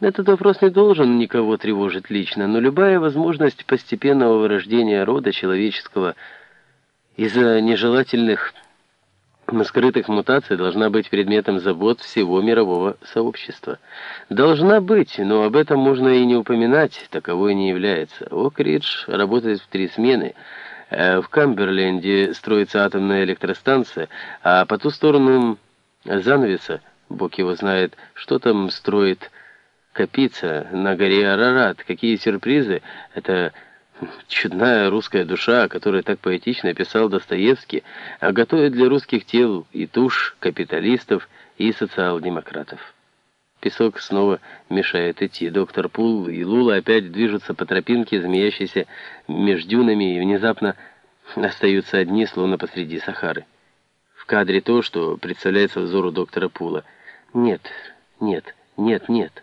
Этот вопрос не должен никого тревожить лично, но любая возможность постепенного вырождения рода человеческого из-за нежелательных скрытых мутаций должна быть предметом забот всего мирового сообщества. Должна быть, но об этом можно и не упоминать, таковой не является. Окридж работает в три смены. Э, в Камберленде строится атомная электростанция, а по ту сторону занавеса, Бог его знает, что там строит Капица на горе Арарат. Какие сюрпризы! Это чудная русская душа, о которой так поэтично писал Достоевский, а готовит для русских тел и тушь капиталистов и социал-демократов. Песок снова мешает идти. Доктор Пул и Лула опять движутся по тропинке, змеящейся между дюнами, и внезапно остаются одни, словно посреди Сахары. В кадре то, что представляется взору доктора Пула. Нет, нет, нет, нет.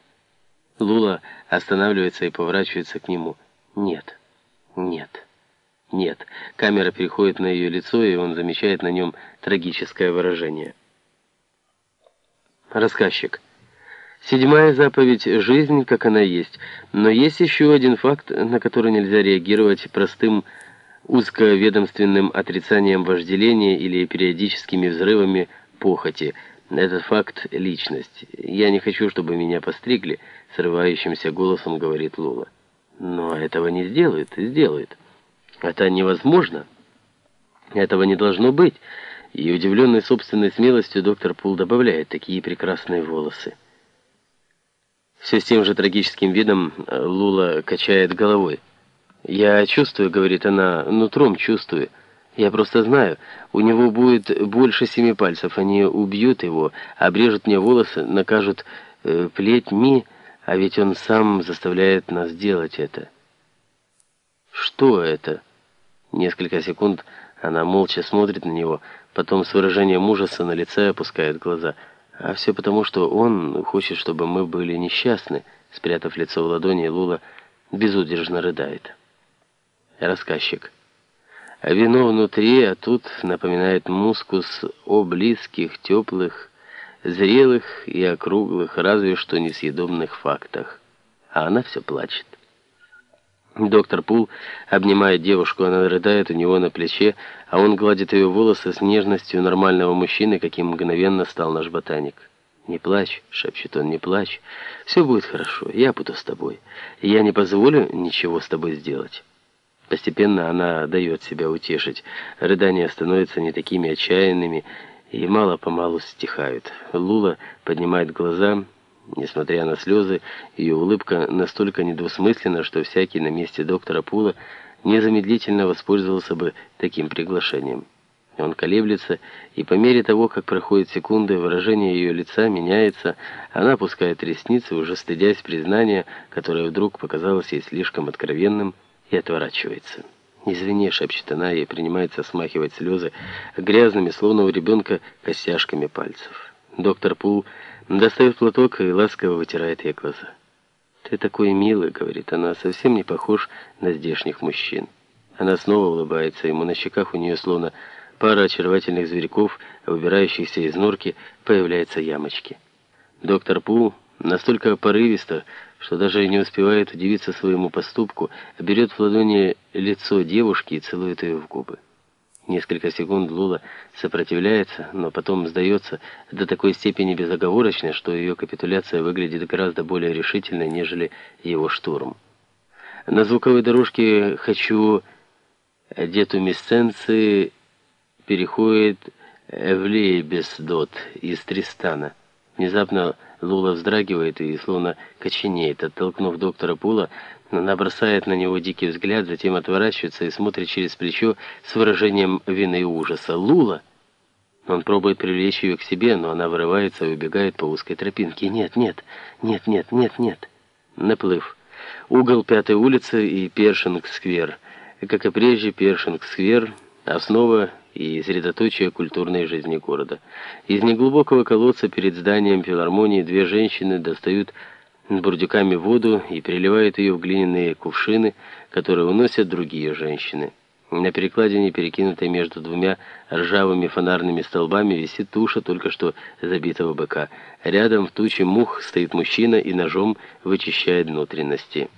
Лула останавливается и поворачивается к нему. Нет. Нет. Нет. Камера переходит на ее лицо, и он замечает на нем трагическое выражение. Рассказчик. Седьмая заповедь – жизнь, как она есть. Но есть еще один факт, на который нельзя реагировать простым узковедомственным отрицанием вожделения или периодическими взрывами похоти. Этот факт – личность. Я не хочу, чтобы меня постригли, срывающимся голосом говорит Лула. Но этого не сделает, сделает. Это невозможно. Этого не должно быть. И удивленный собственной смелостью доктор Пул добавляет такие прекрасные волосы. Все с тем же трагическим видом э, Лула качает головой. «Я чувствую», — говорит она, — «нутром чувствую. Я просто знаю, у него будет больше семи пальцев. Они убьют его, обрежут мне волосы, накажут э, плетьми». А ведь он сам заставляет нас делать это. Что это? Несколько секунд она молча смотрит на него, потом с выражением ужаса на лице опускает глаза. А все потому, что он хочет, чтобы мы были несчастны. Спрятав лицо в ладони, Лула безудержно рыдает. Рассказчик. А вино внутри, а тут напоминает мускус о близких, теплых, зрелых и округлых, разве что несъедобных фактах. А она все плачет. Доктор Пул обнимает девушку, она рыдает у него на плече, а он гладит ее волосы с нежностью нормального мужчины, каким мгновенно стал наш ботаник. «Не плачь», — шепчет он, — «не плачь. Все будет хорошо, я буду с тобой. Я не позволю ничего с тобой сделать». Постепенно она дает себя утешить. Рыдания становятся не такими отчаянными, и мало-помалу стихают. Лула поднимает глаза, несмотря на слезы, ее улыбка настолько недвусмысленна, что всякий на месте доктора Пула незамедлительно воспользовался бы таким приглашением. Он колеблется, и по мере того, как проходят секунды, выражение ее лица меняется, она опускает ресницы, уже стыдясь признания, которое вдруг показалось ей слишком откровенным, и отворачивается. «Извини», — шепчет она и принимается смахивать слезы грязными, словно у ребенка, костяшками пальцев. Доктор Пул достает платок и ласково вытирает ей глаза. «Ты такой милый», — говорит она, — «совсем не похож на здешних мужчин». Она снова улыбается ему, на щеках у нее словно пара очаровательных зверьков, выбирающихся из норки, появляются ямочки. Доктор Пул настолько порывисто, что даже не успевает удивиться своему поступку, берет в ладони лицо девушки и целует ее в губы. Несколько секунд Лула сопротивляется, но потом сдается до такой степени безоговорочной, что ее капитуляция выглядит гораздо более решительной, нежели его штурм. На звуковой дорожке «Хочу детумисценции» переходит Эвлей Бесдот из Тристана. Внезапно Лула вздрагивает и словно коченеет. Оттолкнув доктора Пула, она бросает на него дикий взгляд, затем отворачивается и смотрит через плечо с выражением вины и ужаса. «Лула!» Он пробует привлечь ее к себе, но она вырывается и убегает по узкой тропинке. «Нет, нет, нет, нет, нет, нет!» Наплыв. Угол Пятой улицы и Першинг-сквер. Как и прежде, Першинг-сквер — основа и средоточие культурной жизни города. Из неглубокого колодца перед зданием филармонии две женщины достают бурдюками воду и переливают ее в глиняные кувшины, которые уносят другие женщины. На перекладине, перекинутой между двумя ржавыми фонарными столбами, висит туша только что забитого быка. Рядом в туче мух стоит мужчина и ножом вычищает внутренности.